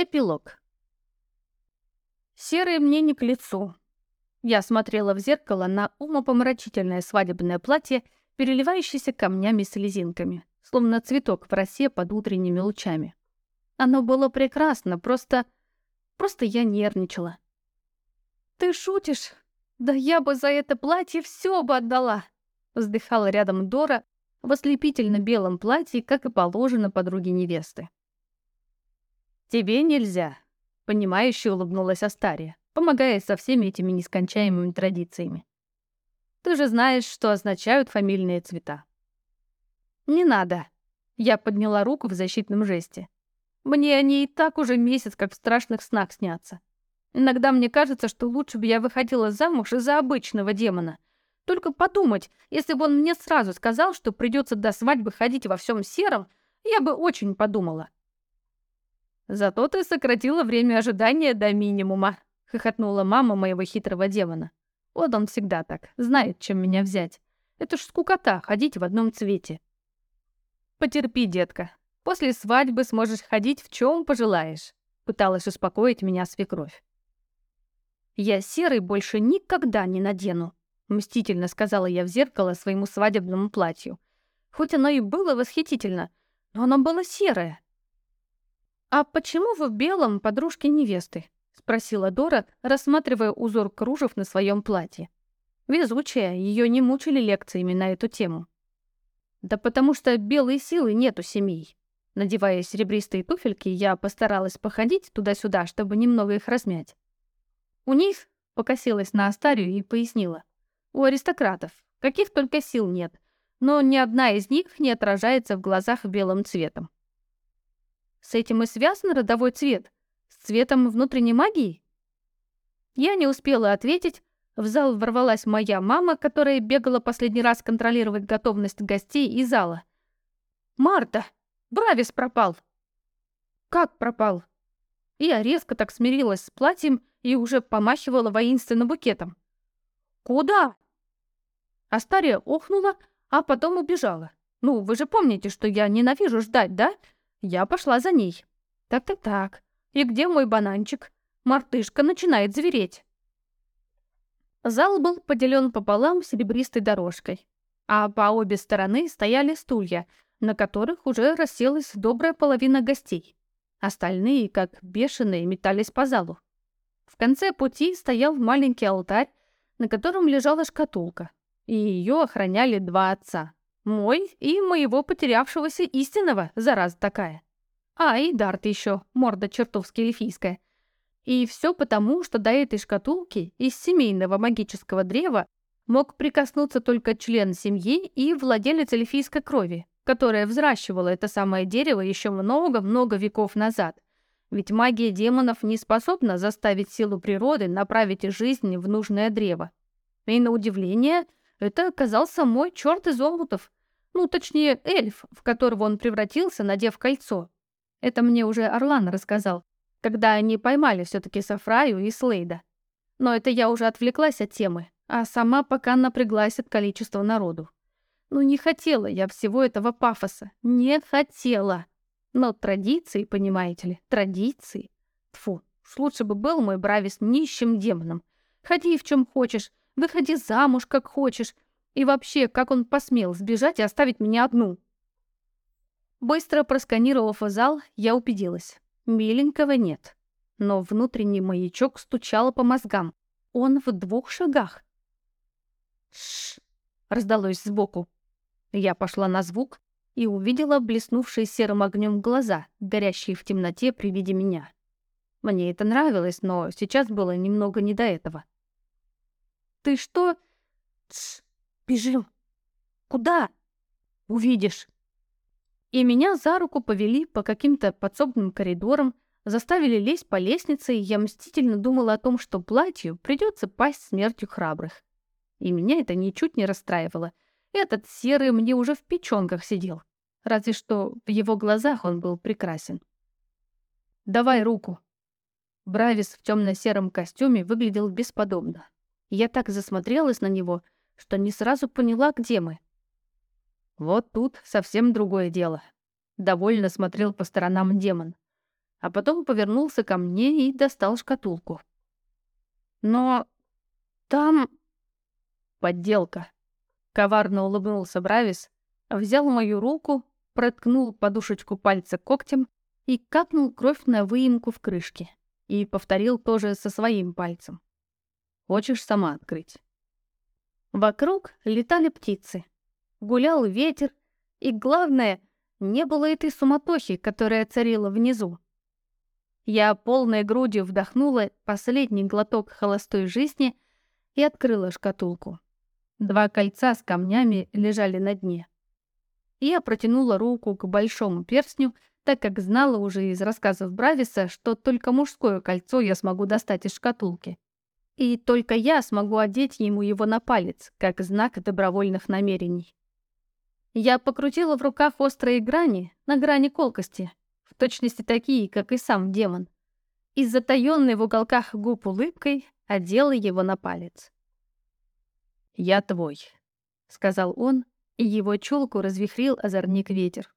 Эпилог. Серый мне не к лицу. Я смотрела в зеркало на умопомрачительное свадебное платье, переливающееся камнями с слезинками, словно цветок в росе под утренними лучами. Оно было прекрасно, просто... просто я нервничала. «Ты шутишь? Да я бы за это платье все бы отдала!» Вздыхала рядом Дора в ослепительно белом платье, как и положено подруге невесты. «Тебе нельзя», — понимающе улыбнулась Астария, помогая со всеми этими нескончаемыми традициями. «Ты же знаешь, что означают фамильные цвета». «Не надо», — я подняла руку в защитном жесте. «Мне они и так уже месяц как в страшных снах снятся. Иногда мне кажется, что лучше бы я выходила замуж из-за обычного демона. Только подумать, если бы он мне сразу сказал, что придется до свадьбы ходить во всем сером, я бы очень подумала». «Зато ты сократила время ожидания до минимума», — хохотнула мама моего хитрого демона. «Вот он всегда так, знает, чем меня взять. Это ж скукота ходить в одном цвете». «Потерпи, детка. После свадьбы сможешь ходить в чем пожелаешь», — пыталась успокоить меня свекровь. «Я серый больше никогда не надену», — мстительно сказала я в зеркало своему свадебному платью. Хоть оно и было восхитительно, но оно было серое, «А почему вы в белом подружки невесты?» — спросила Дора, рассматривая узор кружев на своем платье. Везучая, ее не мучили лекциями на эту тему. «Да потому что белой силы нет у семей». Надевая серебристые туфельки, я постаралась походить туда-сюда, чтобы немного их размять. У них покосилась на Астарию и пояснила. У аристократов каких только сил нет, но ни одна из них не отражается в глазах белым цветом. С этим и связан родовой цвет? С цветом внутренней магии? Я не успела ответить. В зал ворвалась моя мама, которая бегала последний раз контролировать готовность гостей и зала. «Марта! Бравис пропал!» «Как пропал?» Я резко так смирилась с платьем и уже помахивала воинственно букетом. «Куда?» Астария охнула, а потом убежала. «Ну, вы же помните, что я ненавижу ждать, да? Я пошла за ней. Так-так-так. И где мой бананчик? Мартышка начинает звереть. Зал был поделен пополам серебристой дорожкой, а по обе стороны стояли стулья, на которых уже расселась добрая половина гостей. Остальные, как бешеные, метались по залу. В конце пути стоял маленький алтарь, на котором лежала шкатулка, и ее охраняли два отца. Мой и моего потерявшегося истинного, зараза такая. А, и Дарт еще, морда чертовски эльфийская. И все потому, что до этой шкатулки из семейного магического древа мог прикоснуться только член семьи и владелец эльфийской крови, которая взращивала это самое дерево еще много-много веков назад. Ведь магия демонов не способна заставить силу природы направить жизнь в нужное древо. И на удивление, это оказался мой черт из омутов. Ну, точнее, эльф, в которого он превратился, надев кольцо. Это мне уже Орлан рассказал, когда они поймали все-таки Сафраю и Слейда. Но это я уже отвлеклась от темы, а сама пока напряглась от количества народу. Ну, не хотела я всего этого пафоса. Не хотела. Но традиции, понимаете ли, традиции. Тфу, лучше бы был мой Бравис нищим демоном. Ходи в чем хочешь, выходи замуж как хочешь. И вообще, как он посмел сбежать и оставить меня одну? Быстро просканировав зал, я убедилась. Миленького нет. Но внутренний маячок стучал по мозгам. Он в двух шагах. «Шш!» — раздалось сбоку. Я пошла на звук и увидела блеснувшие серым огнем глаза, горящие в темноте при виде меня. Мне это нравилось, но сейчас было немного не до этого. «Ты что?» «Тш! Бежим!» «Куда?» «Увидишь!» И меня за руку повели по каким-то подсобным коридорам, заставили лезть по лестнице, и я мстительно думала о том, что платью придется пасть смертью храбрых. И меня это ничуть не расстраивало. Этот серый мне уже в печенках сидел. Разве что в его глазах он был прекрасен. «Давай руку». Бравис в темно-сером костюме выглядел бесподобно. Я так засмотрелась на него, что не сразу поняла, где мы. Вот тут совсем другое дело. Довольно смотрел по сторонам демон. а потом повернулся ко мне и достал шкатулку. Но там... Подделка. Коварно улыбнулся Бравис, взял мою руку, проткнул подушечку пальца когтем и капнул кровь на выемку в крышке. И повторил тоже со своим пальцем. Хочешь сама открыть? Вокруг летали птицы. Гулял ветер. И главное, не было этой суматохи, которая царила внизу. Я полной грудью вдохнула последний глоток холостой жизни и открыла шкатулку. Два кольца с камнями лежали на дне. Я протянула руку к большому перстню, так как знала уже из рассказов Брависа, что только мужское кольцо я смогу достать из шкатулки. И только я смогу одеть ему его на палец, как знак добровольных намерений. Я покрутила в руках острые грани, на грани колкости, точности такие, как и сам демон, и с в уголках губ улыбкой одела его на палец. «Я твой», — сказал он, и его чулку развихрил озорник ветер.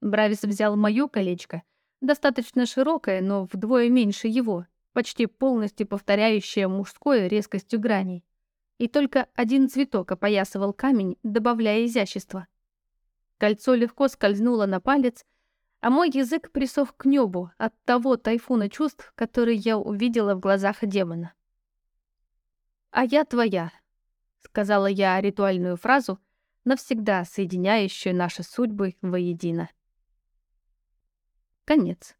Бравис взял моё колечко, достаточно широкое, но вдвое меньше его, почти полностью повторяющее мужское резкостью граней. И только один цветок опоясывал камень, добавляя изящества. Кольцо легко скользнуло на палец, а мой язык присох к небу от того тайфуна чувств, который я увидела в глазах демона. «А я твоя», — сказала я ритуальную фразу, навсегда соединяющую наши судьбы воедино. Конец.